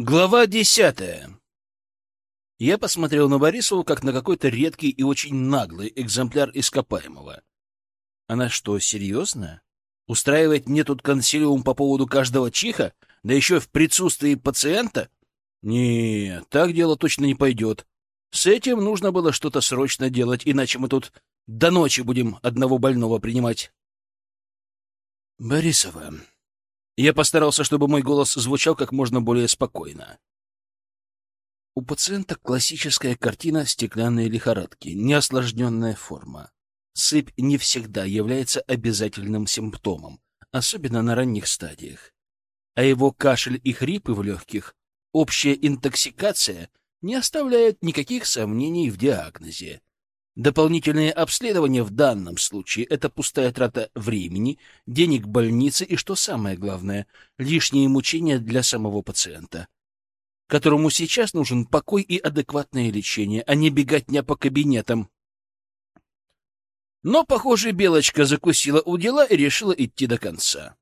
Глава десятая. Я посмотрел на Борисову как на какой-то редкий и очень наглый экземпляр ископаемого. Она что, серьезно? Устраивает мне тут консилиум по поводу каждого чиха, да еще в присутствии пациента? Не, так дело точно не пойдет. С этим нужно было что-то срочно делать, иначе мы тут до ночи будем одного больного принимать. Борисова, я постарался, чтобы мой голос звучал как можно более спокойно. У пациента классическая картина стеклянной лихорадки, неосложненная форма. Сыпь не всегда является обязательным симптомом, особенно на ранних стадиях. А его кашель и хрипы в легких, общая интоксикация не оставляют никаких сомнений в диагнозе. Дополнительные обследования в данном случае — это пустая трата времени, денег больницы и, что самое главное, лишние мучения для самого пациента, которому сейчас нужен покой и адекватное лечение, а не беготня по кабинетам. Но, похоже, Белочка закусила у дела и решила идти до конца.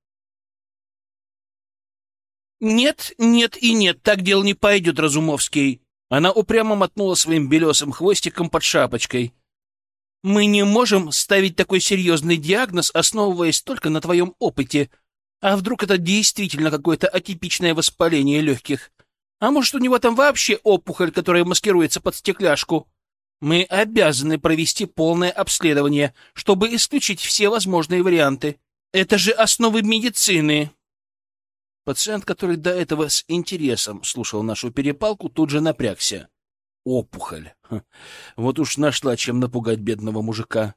«Нет, нет и нет, так дело не пойдет, Разумовский!» Она упрямо мотнула своим белесым хвостиком под шапочкой — мы не можем ставить такой серьезный диагноз, основываясь только на твоем опыте. А вдруг это действительно какое-то атипичное воспаление легких? А может, у него там вообще опухоль, которая маскируется под стекляшку? Мы обязаны провести полное обследование, чтобы исключить все возможные варианты. Это же основы медицины. Пациент, который до этого с интересом слушал нашу перепалку, тут же напрягся опухоль. Вот уж нашла, чем напугать бедного мужика.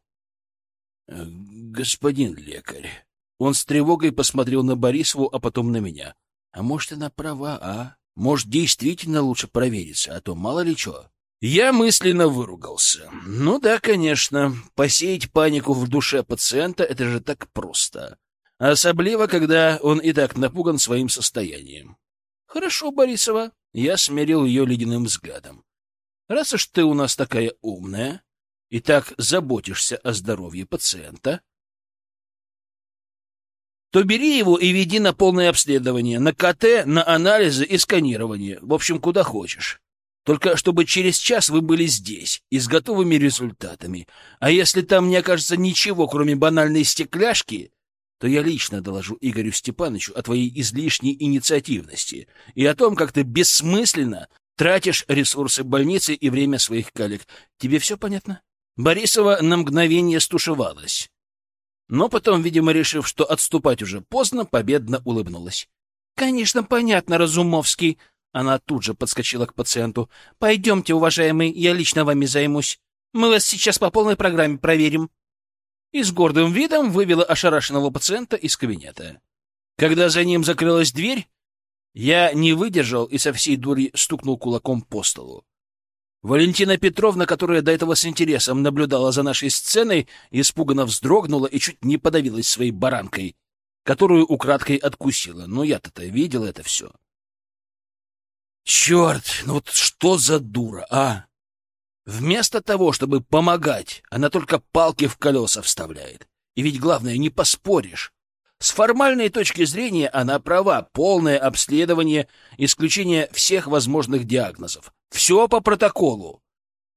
Э, господин лекарь. Он с тревогой посмотрел на Борисову, а потом на меня. А может, она права, а? Может, действительно лучше провериться, а то мало ли что. Я мысленно выругался. Ну да, конечно, посеять панику в душе пациента — это же так просто. Особливо, когда он и так напуган своим состоянием. Хорошо, Борисова. Я смерил ее ледяным взглядом. Раз уж ты у нас такая умная и так заботишься о здоровье пациента, то бери его и веди на полное обследование, на КТ, на анализы и сканирование, в общем, куда хочешь. Только чтобы через час вы были здесь и с готовыми результатами. А если там не окажется ничего, кроме банальной стекляшки, то я лично доложу Игорю Степановичу о твоей излишней инициативности и о том, как ты бессмысленно Тратишь ресурсы больницы и время своих коллег. Тебе все понятно? Борисова на мгновение стушевалась. Но потом, видимо, решив, что отступать уже поздно, победно улыбнулась. — Конечно, понятно, Разумовский. Она тут же подскочила к пациенту. — Пойдемте, уважаемый, я лично вами займусь. Мы вас сейчас по полной программе проверим. И с гордым видом вывела ошарашенного пациента из кабинета. Когда за ним закрылась дверь, я не выдержал и со всей дури стукнул кулаком по столу. Валентина Петровна, которая до этого с интересом наблюдала за нашей сценой, испуганно вздрогнула и чуть не подавилась своей баранкой, которую украдкой откусила. Но я-то-то видел это все. Черт, ну вот что за дура, а? Вместо того, чтобы помогать, она только палки в колеса вставляет. И ведь главное, не поспоришь. С формальной точки зрения она права. Полное обследование, исключение всех возможных диагнозов. Все по протоколу.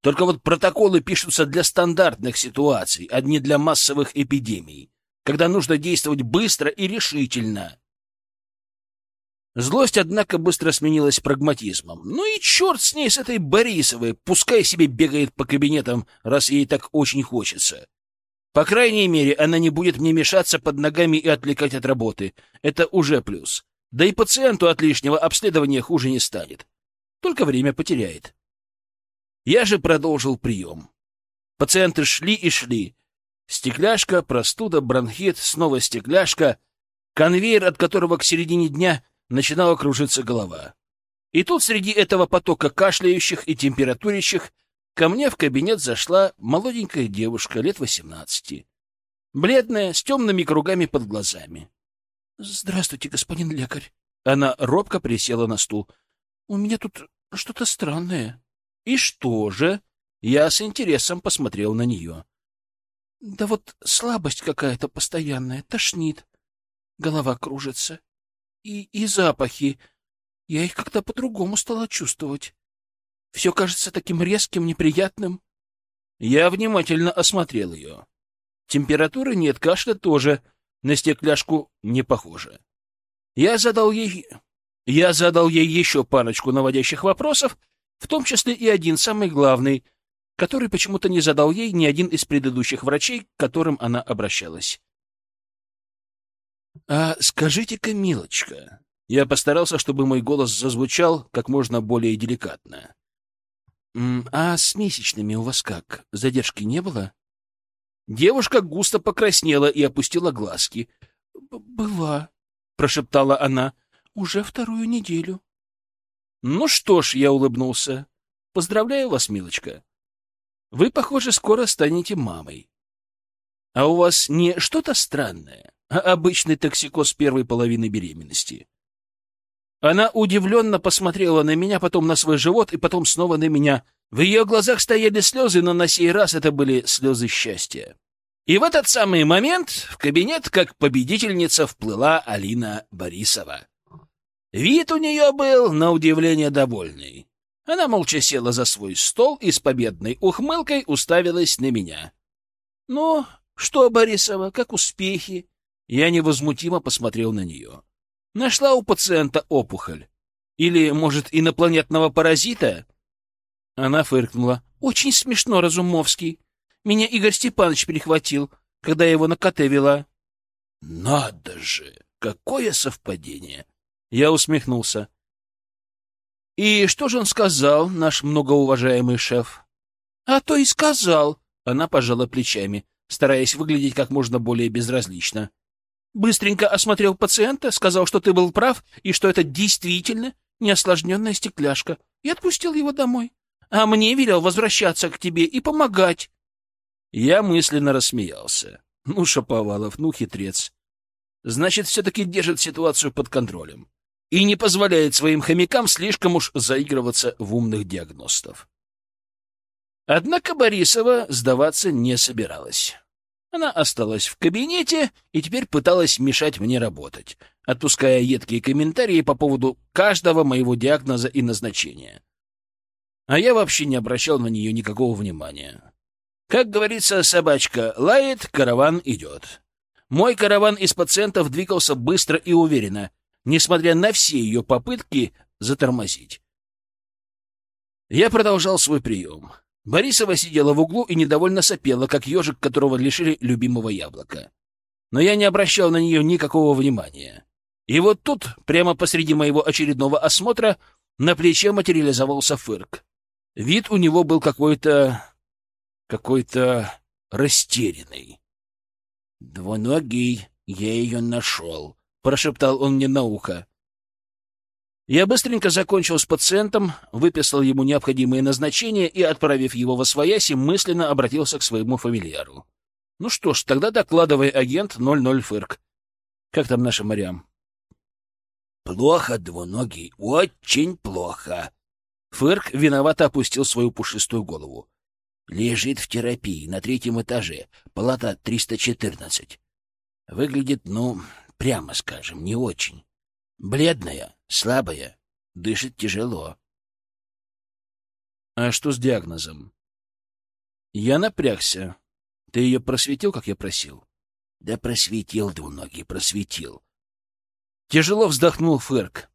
Только вот протоколы пишутся для стандартных ситуаций, а не для массовых эпидемий, когда нужно действовать быстро и решительно. Злость, однако, быстро сменилась прагматизмом. Ну и черт с ней, с этой Борисовой, пускай себе бегает по кабинетам, раз ей так очень хочется. По крайней мере, она не будет мне мешаться под ногами и отвлекать от работы. Это уже плюс. Да и пациенту от лишнего обследования хуже не станет. Только время потеряет. Я же продолжил прием. Пациенты шли и шли. Стекляшка, простуда, бронхит, снова стекляшка, конвейер, от которого к середине дня начинала кружиться голова. И тут среди этого потока кашляющих и температурящих Ко мне в кабинет зашла молоденькая девушка лет восемнадцати, бледная, с темными кругами под глазами. — Здравствуйте, господин лекарь. Она робко присела на стул. — У меня тут что-то странное. — И что же? Я с интересом посмотрел на нее. — Да вот слабость какая-то постоянная, тошнит, голова кружится. И, и запахи. Я их как-то по-другому стала чувствовать. Все кажется таким резким, неприятным. Я внимательно осмотрел ее. Температуры нет, кашля тоже. На стекляшку не похоже. Я задал ей... Я задал ей еще парочку наводящих вопросов, в том числе и один, самый главный, который почему-то не задал ей ни один из предыдущих врачей, к которым она обращалась. «А скажите-ка, милочка...» Я постарался, чтобы мой голос зазвучал как можно более деликатно. «А с месячными у вас как? Задержки не было?» Девушка густо покраснела и опустила глазки. «Была», — прошептала она, — «уже вторую неделю». «Ну что ж», — я улыбнулся, — «поздравляю вас, милочка. Вы, похоже, скоро станете мамой. А у вас не что-то странное, а обычный токсикоз первой половины беременности. Она удивленно посмотрела на меня, потом на свой живот и потом снова на меня. В ее глазах стояли слезы, но на сей раз это были слезы счастья. И в этот самый момент в кабинет, как победительница, вплыла Алина Борисова. Вид у нее был, на удивление, довольный. Она молча села за свой стол и с победной ухмылкой уставилась на меня. — Ну, что, Борисова, как успехи? Я невозмутимо посмотрел на нее. Нашла у пациента опухоль. Или, может, инопланетного паразита? Она фыркнула. — Очень смешно, Разумовский. Меня Игорь Степанович перехватил, когда я его на коте вела. — Надо же! Какое совпадение! Я усмехнулся. И что же он сказал, наш многоуважаемый шеф? А то и сказал. Она пожала плечами, стараясь выглядеть как можно более безразлично. Быстренько осмотрел пациента, сказал, что ты был прав и что это действительно неосложненная стекляшка, и отпустил его домой. А мне велел возвращаться к тебе и помогать. Я мысленно рассмеялся. Ну, Шаповалов, ну, хитрец. Значит, все-таки держит ситуацию под контролем и не позволяет своим хомякам слишком уж заигрываться в умных диагностов. Однако Борисова сдаваться не собиралась. Она осталась в кабинете и теперь пыталась мешать мне работать, отпуская едкие комментарии по поводу каждого моего диагноза и назначения. А я вообще не обращал на нее никакого внимания. Как говорится, собачка лает, караван идет. Мой караван из пациентов двигался быстро и уверенно — несмотря на все ее попытки затормозить. Я продолжал свой прием. Борисова сидела в углу и недовольно сопела, как ежик, которого лишили любимого яблока. Но я не обращал на нее никакого внимания. И вот тут, прямо посреди моего очередного осмотра, на плече материализовался фырк. Вид у него был какой-то... какой-то растерянный. «Двуногий, я ее нашел», — прошептал он мне на ухо. Я быстренько закончил с пациентом, выписал ему необходимые назначения и, отправив его во свояси, мысленно обратился к своему фамильяру. Ну что ж, тогда докладывай, агент 00 Фырк. Как там наша Мариам? Плохо, двуногий, очень плохо. Фырк виновато опустил свою пушистую голову. Лежит в терапии на третьем этаже, палата 314. Выглядит, ну, прямо скажем, не очень. Бледная, слабая, дышит тяжело. А что с диагнозом? Я напрягся. Ты ее просветил, как я просил? Да просветил, двуногий, просветил. Тяжело вздохнул Ферк,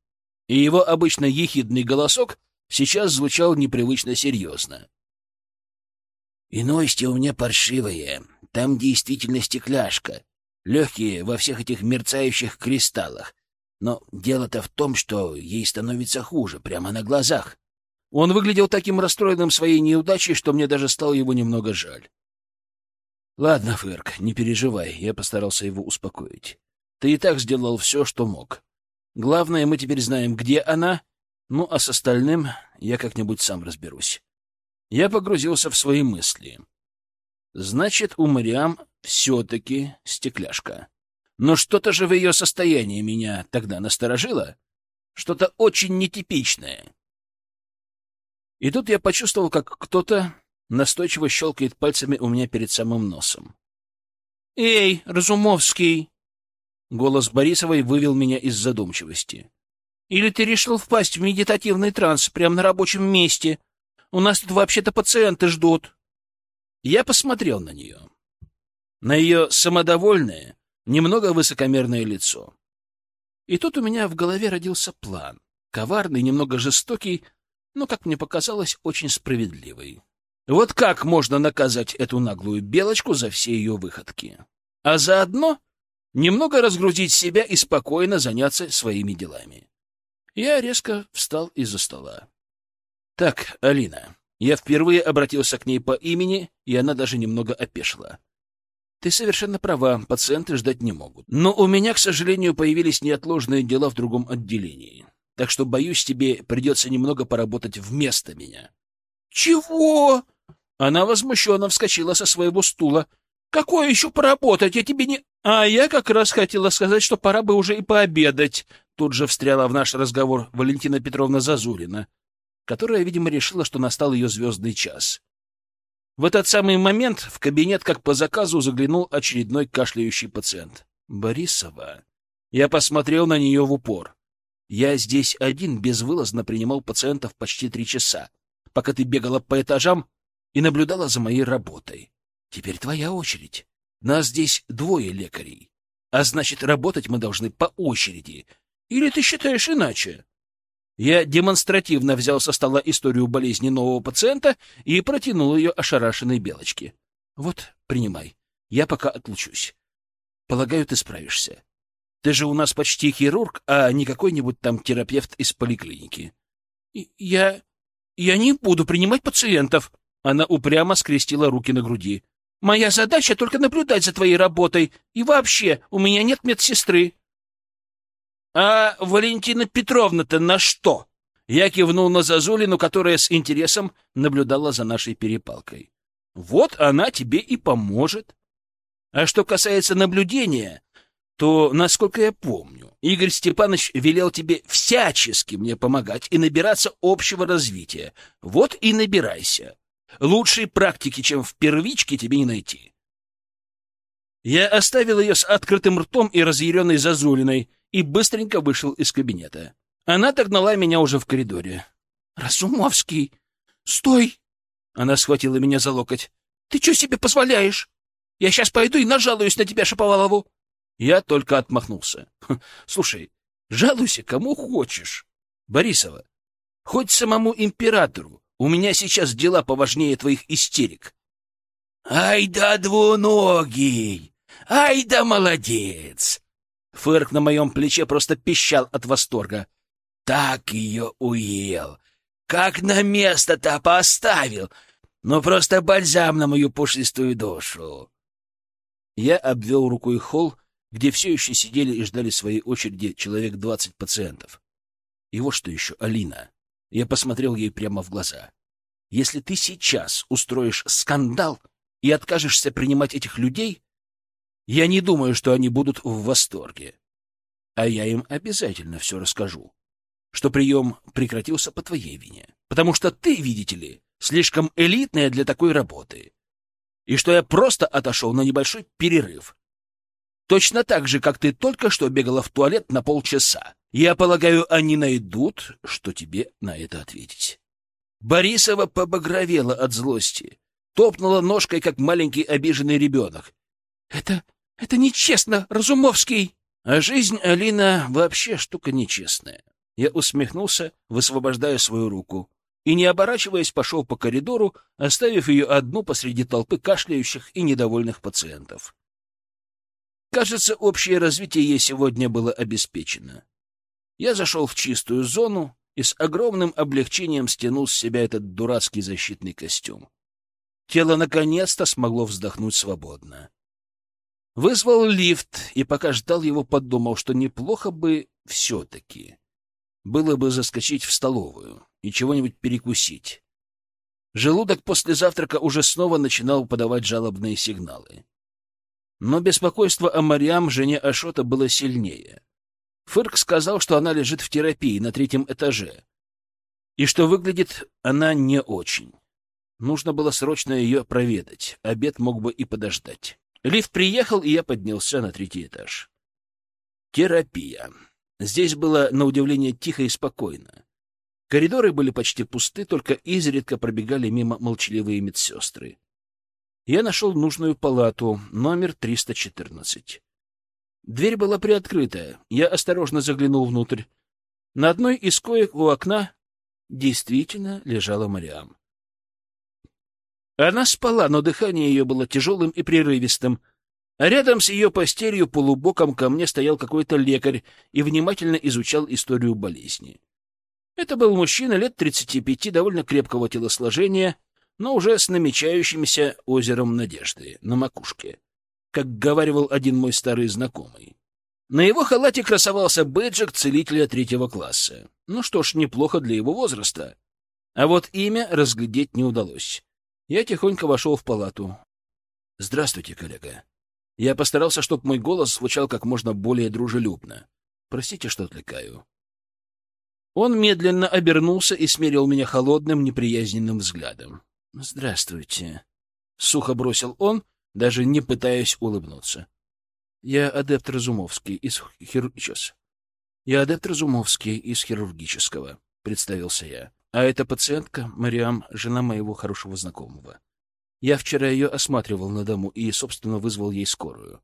и его обычно ехидный голосок сейчас звучал непривычно серьезно. И новости у меня паршивые. Там действительно стекляшка легкие во всех этих мерцающих кристаллах. Но дело-то в том, что ей становится хуже, прямо на глазах. Он выглядел таким расстроенным своей неудачей, что мне даже стало его немного жаль. «Ладно, Ферк, не переживай», — я постарался его успокоить. «Ты и так сделал все, что мог. Главное, мы теперь знаем, где она, ну а с остальным я как-нибудь сам разберусь». Я погрузился в свои мысли. Значит, у Мариам все-таки стекляшка. Но что-то же в ее состоянии меня тогда насторожило. Что-то очень нетипичное. И тут я почувствовал, как кто-то настойчиво щелкает пальцами у меня перед самым носом. «Эй, Разумовский!» Голос Борисовой вывел меня из задумчивости. Или ты решил впасть в медитативный транс прямо на рабочем месте? У нас тут вообще-то пациенты ждут. Я посмотрел на нее. На ее самодовольное, немного высокомерное лицо. И тут у меня в голове родился план. Коварный, немного жестокий, но, как мне показалось, очень справедливый. Вот как можно наказать эту наглую белочку за все ее выходки? А заодно немного разгрузить себя и спокойно заняться своими делами. Я резко встал из-за стола. «Так, Алина». Я впервые обратился к ней по имени, и она даже немного опешила. «Ты совершенно права, пациенты ждать не могут. Но у меня, к сожалению, появились неотложные дела в другом отделении. Так что, боюсь, тебе придется немного поработать вместо меня». «Чего?» Она возмущенно вскочила со своего стула. «Какое еще поработать? Я тебе не...» «А я как раз хотела сказать, что пора бы уже и пообедать», тут же встряла в наш разговор Валентина Петровна Зазулина, которая, видимо, решила, что настал ее звездный час. В этот самый момент в кабинет, как по заказу, заглянул очередной кашляющий пациент. «Борисова». Я посмотрел на нее в упор. «Я здесь один безвылазно принимал пациентов почти три часа, пока ты бегала по этажам и наблюдала за моей работой. Теперь твоя очередь. Нас здесь двое лекарей. А значит, работать мы должны по очереди. Или ты считаешь иначе? Я демонстративно взял со стола историю болезни нового пациента и протянул ее ошарашенной белочке. Вот, принимай. Я пока отлучусь. Полагаю, ты справишься. Ты же у нас почти хирург, а не какой-нибудь там терапевт из поликлиники. Я... я не буду принимать пациентов, она упрямо скрестила руки на груди. «Моя задача — только наблюдать за твоей работой. И вообще, у меня нет медсестры». «А Валентина Петровна-то на что?» Я кивнул на Зазулину, которая с интересом наблюдала за нашей перепалкой. «Вот она тебе и поможет. А что касается наблюдения, то, насколько я помню, Игорь Степанович велел тебе всячески мне помогать и набираться общего развития. Вот и набирайся. Лучшей практики, чем в первичке, тебе не найти. Я оставил ее с открытым ртом и разъяренной Зазулиной и быстренько вышел из кабинета. Она догнала меня уже в коридоре. «Разумовский! Стой!» Она схватила меня за локоть. «Ты что себе позволяешь? Я сейчас пойду и нажалуюсь на тебя, Шаповалову!» Я только отмахнулся. «Слушай, жалуйся кому хочешь. Борисова, хоть самому императору, у меня сейчас дела поважнее твоих истерик. Ай да двуногий! Ай да молодец! Фырк на моем плече просто пищал от восторга. Так ее уел! Как на место-то поставил! Ну, просто бальзам на мою пушистую душу! Я обвел рукой холл, где все еще сидели и ждали своей очереди человек двадцать пациентов. И вот что еще, Алина. Я посмотрел ей прямо в глаза. Если ты сейчас устроишь скандал и откажешься принимать этих людей, я не думаю, что они будут в восторге. А я им обязательно все расскажу, что прием прекратился по твоей вине, потому что ты, видите ли, слишком элитная для такой работы, и что я просто отошел на небольшой перерыв. Точно так же, как ты только что бегала в туалет на полчаса. Я полагаю, они найдут, что тебе на это ответить. Борисова побагровела от злости, топнула ножкой, как маленький обиженный ребенок. — Это... это нечестно, Разумовский! А жизнь, Алина, вообще штука нечестная. Я усмехнулся, высвобождая свою руку, и, не оборачиваясь, пошел по коридору, оставив ее одну посреди толпы кашляющих и недовольных пациентов. Кажется, общее развитие ей сегодня было обеспечено. Я зашел в чистую зону и с огромным облегчением стянул с себя этот дурацкий защитный костюм. Тело наконец-то смогло вздохнуть свободно. Вызвал лифт, и пока ждал его, подумал, что неплохо бы все-таки было бы заскочить в столовую и чего-нибудь перекусить. Желудок после завтрака уже снова начинал подавать жалобные сигналы. Но беспокойство о Мариам, жене Ашота, было сильнее. Фырк сказал, что она лежит в терапии на третьем этаже, и что выглядит она не очень. Нужно было срочно ее проведать, обед мог бы и подождать. Лифт приехал, и я поднялся на третий этаж. Терапия. Здесь было, на удивление, тихо и спокойно. Коридоры были почти пусты, только изредка пробегали мимо молчаливые медсестры. Я нашел нужную палату, номер 314. Дверь была приоткрытая. Я осторожно заглянул внутрь. На одной из коек у окна действительно лежала Мариам. Она спала, но дыхание ее было тяжелым и прерывистым, а рядом с ее постелью полубоком ко мне стоял какой-то лекарь и внимательно изучал историю болезни. Это был мужчина лет 35, довольно крепкого телосложения, но уже с намечающимся озером надежды на макушке, как говаривал один мой старый знакомый. На его халате красовался бэджик целителя третьего класса. Ну что ж, неплохо для его возраста. А вот имя разглядеть не удалось. Я тихонько вошел в палату. «Здравствуйте, коллега». Я постарался, чтобы мой голос звучал как можно более дружелюбно. Простите, что отвлекаю. Он медленно обернулся и смерил меня холодным, неприязненным взглядом. «Здравствуйте», — сухо бросил он, даже не пытаясь улыбнуться. «Я адепт Разумовский из хир... Сейчас. Я адепт Разумовский из хирургического», — представился я. А эта пациентка, Мариам, жена моего хорошего знакомого. Я вчера ее осматривал на дому и, собственно, вызвал ей скорую.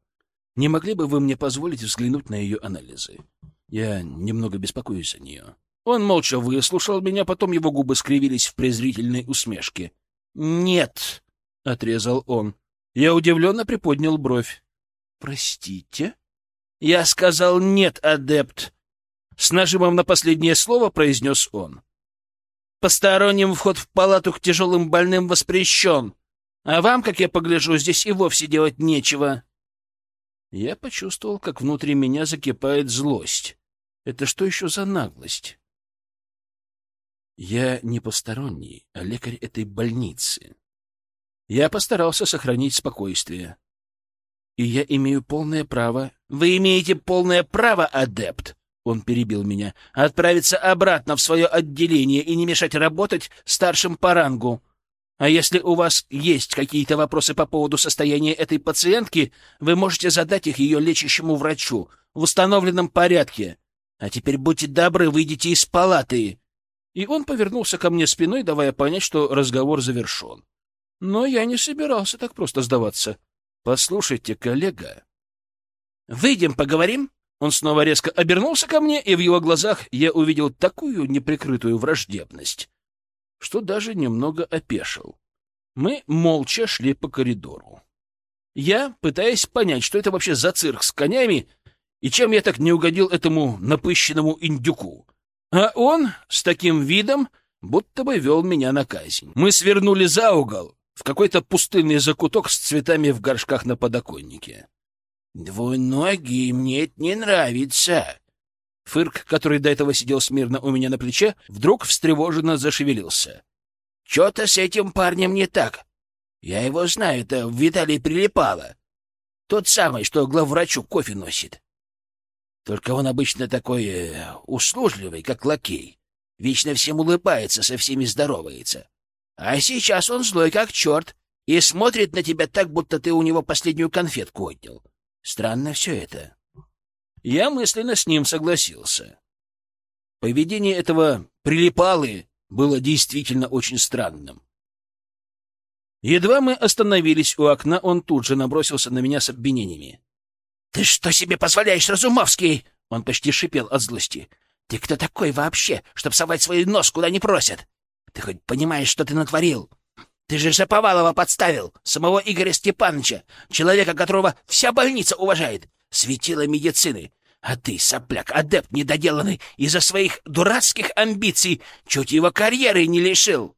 Не могли бы вы мне позволить взглянуть на ее анализы? Я немного беспокоюсь за нее. Он молча выслушал меня, потом его губы скривились в презрительной усмешке. «Нет», — отрезал он. Я удивленно приподнял бровь. «Простите?» «Я сказал нет, адепт», — с нажимом на последнее слово произнес он. Посторонним вход в палату к тяжелым больным воспрещен. А вам, как я погляжу, здесь и вовсе делать нечего. Я почувствовал, как внутри меня закипает злость. Это что еще за наглость? Я не посторонний, а лекарь этой больницы. Я постарался сохранить спокойствие. И я имею полное право... Вы имеете полное право, адепт, он перебил меня. «Отправиться обратно в свое отделение и не мешать работать старшим по рангу. А если у вас есть какие-то вопросы по поводу состояния этой пациентки, вы можете задать их ее лечащему врачу в установленном порядке. А теперь будьте добры, выйдите из палаты». И он повернулся ко мне спиной, давая понять, что разговор завершен. Но я не собирался так просто сдаваться. «Послушайте, коллега...» «Выйдем, поговорим?» Он снова резко обернулся ко мне, и в его глазах я увидел такую неприкрытую враждебность, что даже немного опешил. Мы молча шли по коридору. Я, пытаясь понять, что это вообще за цирк с конями, и чем я так не угодил этому напыщенному индюку. А он с таким видом, будто бы вел меня на казнь. Мы свернули за угол в какой-то пустынный закуток с цветами в горшках на подоконнике. «Двуногий, мне это не нравится!» Фырк, который до этого сидел смирно у меня на плече, вдруг встревоженно зашевелился. «Что-то с этим парнем не так. Я его знаю, это Виталий Прилипало. Тот самый, что главврачу кофе носит. Только он обычно такой э, услужливый, как лакей. Вечно всем улыбается, со всеми здоровается. А сейчас он злой, как черт, и смотрит на тебя так, будто ты у него последнюю конфетку отнял. Странно все это. Я мысленно с ним согласился. Поведение этого прилипалы было действительно очень странным. Едва мы остановились у окна, он тут же набросился на меня с обвинениями. — Ты что себе позволяешь, Разумовский? Он почти шипел от злости. — Ты кто такой вообще, чтоб совать свой нос куда не просят? Ты хоть понимаешь, что ты натворил? Ты же Шаповалова подставил, самого Игоря Степановича, человека, которого вся больница уважает, светила медицины. А ты, сопляк, адепт недоделанный, из-за своих дурацких амбиций чуть его карьеры не лишил.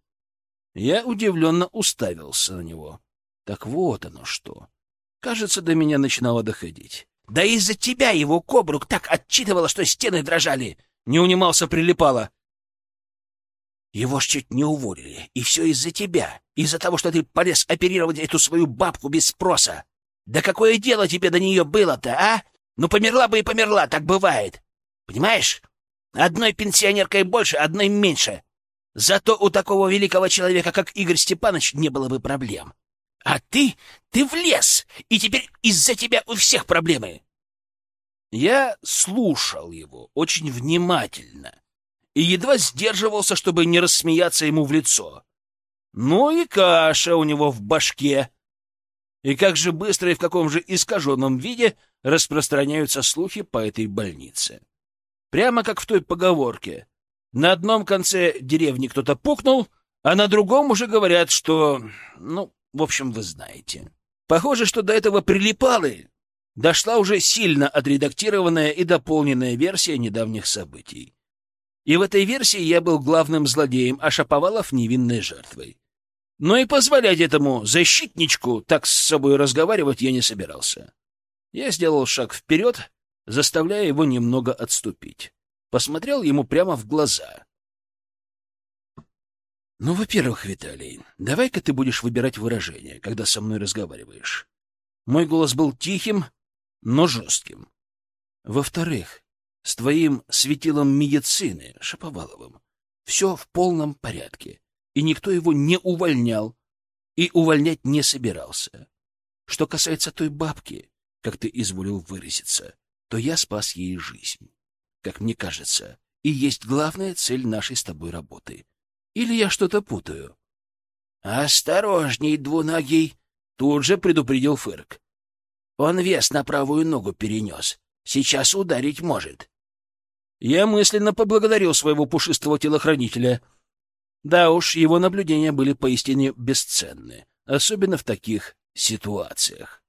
Я удивленно уставился на него. Так вот оно что. Кажется, до меня начинало доходить. Да из-за тебя его кобрук так отчитывало, что стены дрожали. Не унимался прилипало. Его ж чуть не уволили, и все из-за тебя, из-за того, что ты полез оперировать эту свою бабку без спроса. Да какое дело тебе до нее было-то, а? Ну, померла бы и померла, так бывает. Понимаешь? Одной пенсионеркой больше, одной меньше. Зато у такого великого человека, как Игорь Степанович, не было бы проблем. А ты, ты влез, и теперь из-за тебя у всех проблемы. Я слушал его очень внимательно и едва сдерживался, чтобы не рассмеяться ему в лицо. Ну и каша у него в башке. И как же быстро и в каком же искаженном виде распространяются слухи по этой больнице. Прямо как в той поговорке. На одном конце деревни кто-то пукнул, а на другом уже говорят, что... Ну, в общем, вы знаете. Похоже, что до этого прилипалы дошла уже сильно отредактированная и дополненная версия недавних событий. И в этой версии я был главным злодеем, а Шаповалов — невинной жертвой. Но и позволять этому защитничку так с собой разговаривать я не собирался. Я сделал шаг вперед, заставляя его немного отступить. Посмотрел ему прямо в глаза. «Ну, во-первых, Виталий, давай-ка ты будешь выбирать выражение, когда со мной разговариваешь». Мой голос был тихим, но жестким. Во-вторых, с твоим светилом медицины, Шаповаловым, все в полном порядке, и никто его не увольнял и увольнять не собирался. Что касается той бабки, как ты изволил выразиться, то я спас ей жизнь, как мне кажется, и есть главная цель нашей с тобой работы. Или я что-то путаю? — Осторожней, двуногий! — тут же предупредил Фырк. Он вес на правую ногу перенес. Сейчас ударить может. Я мысленно поблагодарил своего пушистого телохранителя. Да уж, его наблюдения были поистине бесценны, особенно в таких ситуациях.